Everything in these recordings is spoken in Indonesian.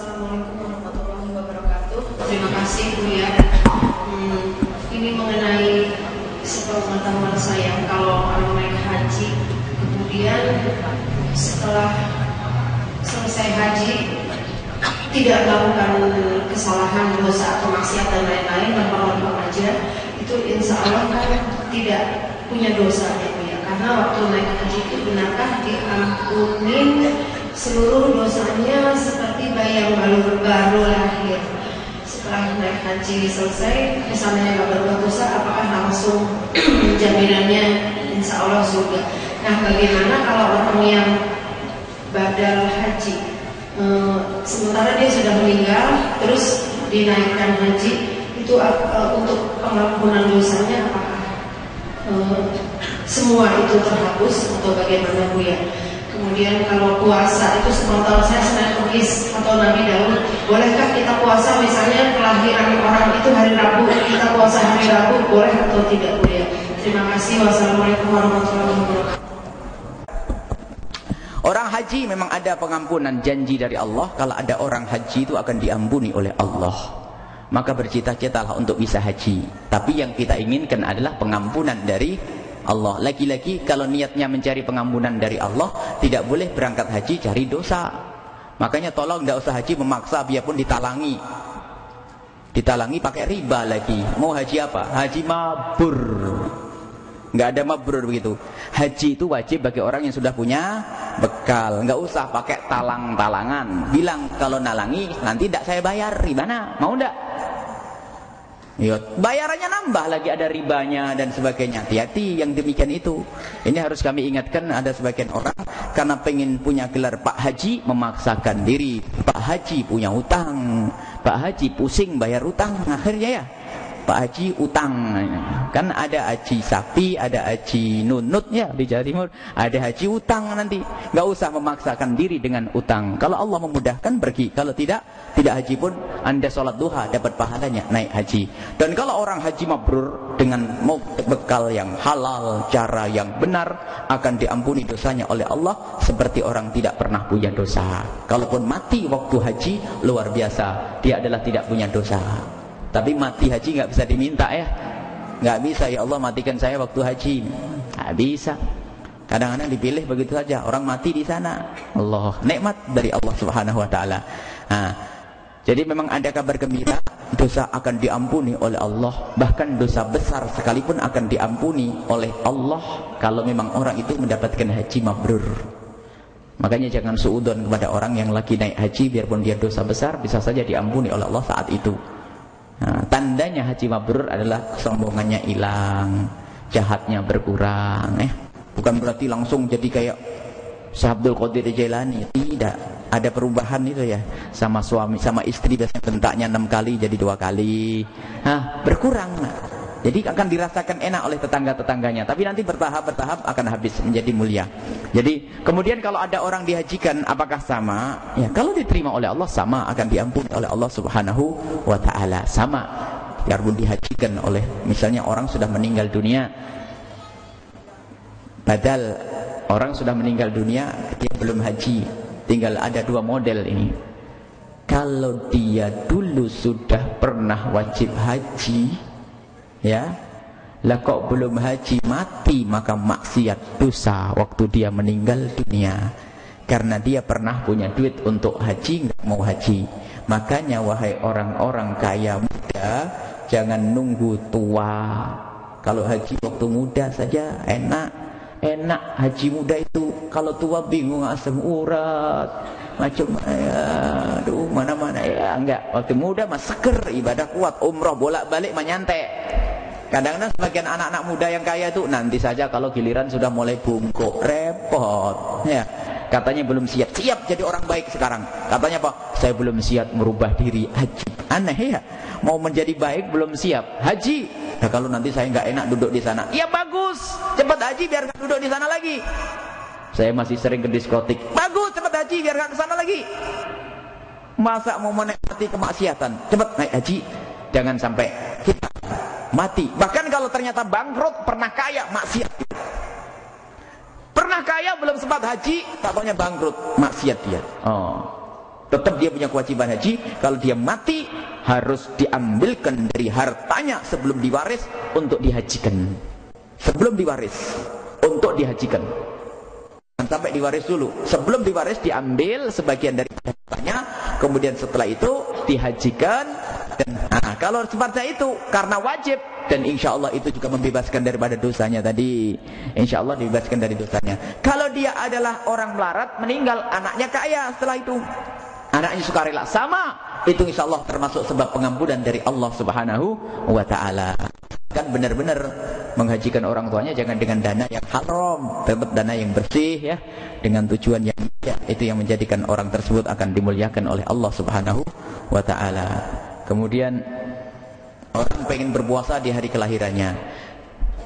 Assalamualaikum warahmatullahi wabarakatuh. Terima kasih Bu ya. Hmm, ini mengenai sepengetahuan saya kalau orang naik haji kemudian setelah selesai haji tidak melakukan kesalahan, dosa atau maksiat dan lain-lain tanpa lempar aja itu insya Allah kan tidak punya dosa ya Bu ya karena waktu naik haji itu benarkah diampunin seluruh dosanya seperti bayi yang baru baru lahir. Setelah naik haji selesai misalnya nggak berbuat dosa apakah langsung jaminannya? Insya Allah surga nah bagaimana kalau orang yang badal haji? E, sementara dia sudah meninggal terus dinaikkan haji itu e, untuk pengampunan dosanya apakah e, semua itu terhapus atau bagaimana Bu ya Kemudian kalau puasa itu sepengetahuan saya Senin Kudis atau Nabi Daud Bolehkah kita puasa misalnya kelahiran orang itu hari Rabu? Kita puasa hari Rabu boleh atau tidak boleh Terima kasih. Wassalamualaikum warahmatullahi wabarakatuh. Orang haji memang ada pengampunan janji dari Allah. Kalau ada orang haji itu akan diampuni oleh Allah. Maka bercita-citalah untuk bisa haji. Tapi yang kita inginkan adalah pengampunan dari Allah. Lagi-lagi kalau niatnya mencari pengampunan dari Allah, tidak boleh berangkat haji cari dosa. Makanya tolong tidak usah haji memaksa biarpun ditalangi. Ditalangi pakai riba lagi. Mau haji apa? Haji mabur. Nggak ada mabur begitu. Haji itu wajib bagi orang yang sudah punya bekal. Nggak usah pakai talang-talangan. Bilang kalau nalangi nanti tidak saya bayar. Gimana? Mau ndak? Ya, bayarannya nambah lagi ada ribanya dan sebagainya. Hati-hati yang demikian itu. Ini harus kami ingatkan ada sebagian orang karena pengen punya gelar Pak Haji memaksakan diri. Pak Haji punya utang. Pak Haji pusing bayar utang akhirnya ya. Pak Haji utang. Kan ada haji sapi, ada haji nunut ya di Jawa Timur. Ada haji utang nanti. Gak usah memaksakan diri dengan utang. Kalau Allah memudahkan pergi. Kalau tidak, tidak haji pun Anda sholat duha dapat pahalanya naik haji. Dan kalau orang haji mabrur dengan bekal yang halal, cara yang benar akan diampuni dosanya oleh Allah seperti orang tidak pernah punya dosa. Kalaupun mati waktu haji luar biasa, dia adalah tidak punya dosa. Tapi mati haji nggak bisa diminta ya. Nggak bisa ya Allah matikan saya waktu haji. Nggak bisa. Kadang-kadang dipilih begitu saja. Orang mati di sana. Allah. Nikmat dari Allah subhanahu wa ta'ala. Nah, jadi memang ada kabar gembira. Dosa akan diampuni oleh Allah. Bahkan dosa besar sekalipun akan diampuni oleh Allah. Kalau memang orang itu mendapatkan haji mabrur. Makanya jangan suudon kepada orang yang lagi naik haji. Biarpun dia dosa besar. Bisa saja diampuni oleh Allah saat itu. Nah, tandanya haji mabrur adalah kesombongannya hilang, jahatnya berkurang. Eh, bukan berarti langsung jadi kayak Syekh Abdul Qadir Jailani. Tidak, ada perubahan itu ya. Sama suami, sama istri biasanya bentaknya enam kali jadi dua kali. Nah, berkurang. Jadi akan dirasakan enak oleh tetangga-tetangganya. Tapi nanti bertahap-bertahap akan habis menjadi mulia. Jadi kemudian kalau ada orang dihajikan apakah sama? Ya kalau diterima oleh Allah sama akan diampuni oleh Allah Subhanahu wa taala. Sama. Biarpun dihajikan oleh misalnya orang sudah meninggal dunia padahal orang sudah meninggal dunia dia belum haji. Tinggal ada dua model ini. Kalau dia dulu sudah pernah wajib haji, ya. Lah kok belum haji mati maka maksiat dosa waktu dia meninggal dunia. Karena dia pernah punya duit untuk haji nggak mau haji. Makanya wahai orang-orang kaya muda jangan nunggu tua. Kalau haji waktu muda saja enak. Enak haji muda itu. Kalau tua bingung asam urat. Macam ya, aduh mana-mana ya. Enggak. Waktu muda mah seger ibadah kuat umroh bolak-balik menyantai kadang-kadang sebagian anak-anak muda yang kaya itu nanti saja kalau giliran sudah mulai bungkuk. Repot ya. Katanya belum siap. Siap jadi orang baik sekarang. Katanya apa? Saya belum siap merubah diri. Haji. Aneh ya. Mau menjadi baik belum siap. Haji. Nah kalau nanti saya nggak enak duduk di sana. Ya bagus. Cepat haji biar nggak duduk di sana lagi. Saya masih sering ke diskotik. Bagus, cepat haji biar gak ke sana lagi. Masa mau menikmati kemaksiatan? Cepat naik haji. Jangan sampai kita mati. Bahkan kalau ternyata bangkrut, pernah kaya, maksiat. Pernah kaya, belum sempat haji, tak bangkrut, maksiat dia. Oh. Tetap dia punya kewajiban haji. Kalau dia mati, harus diambilkan dari hartanya sebelum diwaris untuk dihajikan. Sebelum diwaris untuk dihajikan. Dan sampai diwaris dulu. Sebelum diwaris diambil sebagian dari hartanya, kemudian setelah itu dihajikan. Dan nah, kalau seperti itu karena wajib dan insya Allah itu juga membebaskan daripada dosanya tadi. Insya Allah dibebaskan dari dosanya. Kalau dia adalah orang melarat, meninggal, anaknya kaya setelah itu. Anaknya suka rela. Sama itu insya Allah termasuk sebab pengampunan dari Allah subhanahu wa ta'ala. Kan benar-benar menghajikan orang tuanya jangan dengan dana yang haram tetap dana yang bersih ya. Dengan tujuan yang ya, itu yang menjadikan orang tersebut akan dimuliakan oleh Allah subhanahu wa ta'ala kemudian orang pengen berpuasa di hari kelahirannya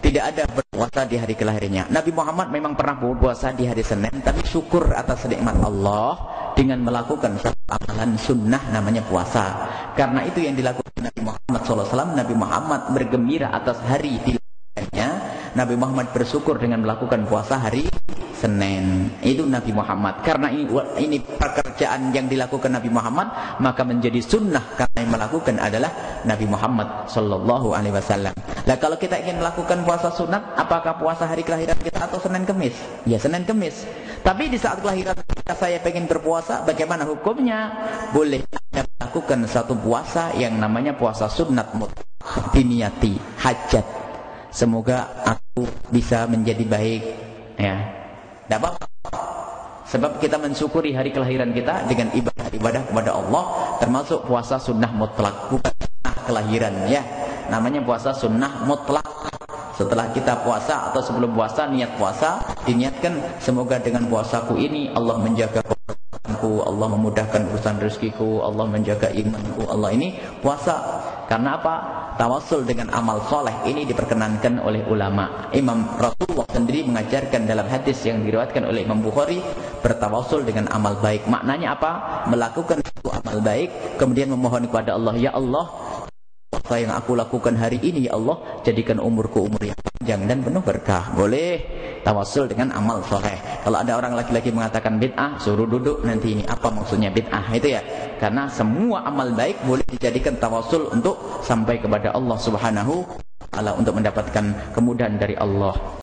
tidak ada berpuasa di hari kelahirannya. Nabi Muhammad memang pernah berpuasa di hari Senin, tapi syukur atas nikmat Allah dengan melakukan amalan sunnah namanya puasa. Karena itu yang dilakukan Nabi Muhammad SAW. Nabi Muhammad bergembira atas hari dilahirkannya. Nabi Muhammad bersyukur dengan melakukan puasa hari Senin. Itu Nabi Muhammad. Karena ini, ini pekerjaan yang dilakukan Nabi Muhammad, maka menjadi sunnah karena yang melakukan adalah Nabi Muhammad Sallallahu Alaihi Wasallam. Nah kalau kita ingin melakukan puasa sunat, apakah puasa hari kelahiran kita atau Senin Kemis? Ya Senin Kemis. Tapi di saat kelahiran kita saya pengen berpuasa, bagaimana hukumnya? Boleh kita melakukan satu puasa yang namanya puasa sunat mutlak. Diniati, hajat. Semoga aku bisa menjadi baik. Ya, tidak apa-apa. Sebab kita mensyukuri hari kelahiran kita dengan ibadah-ibadah kepada Allah termasuk puasa sunnah mutlak bukan sunnah kelahiran ya. Namanya puasa sunnah mutlak. Setelah kita puasa atau sebelum puasa niat puasa diniatkan semoga dengan puasaku ini Allah menjaga kehidupanku, Allah memudahkan urusan rezekiku, Allah menjaga imanku. Allah ini puasa karena apa? Tawasul dengan amal soleh ini diperkenankan oleh ulama. Imam Rasulullah sendiri mengajarkan dalam hadis yang diriwayatkan oleh Imam Bukhari bertawasul dengan amal baik. Maknanya apa? Melakukan satu amal baik kemudian memohon kepada Allah, ya Allah, apa yang aku lakukan hari ini ya Allah jadikan umurku umur yang panjang dan penuh berkah boleh tawasul dengan amal soleh kalau ada orang laki-laki mengatakan bid'ah suruh duduk nanti ini. Apa maksudnya bid'ah? Itu ya. Karena semua amal baik boleh dijadikan tawasul untuk sampai kepada Allah subhanahu wa ta'ala untuk mendapatkan kemudahan dari Allah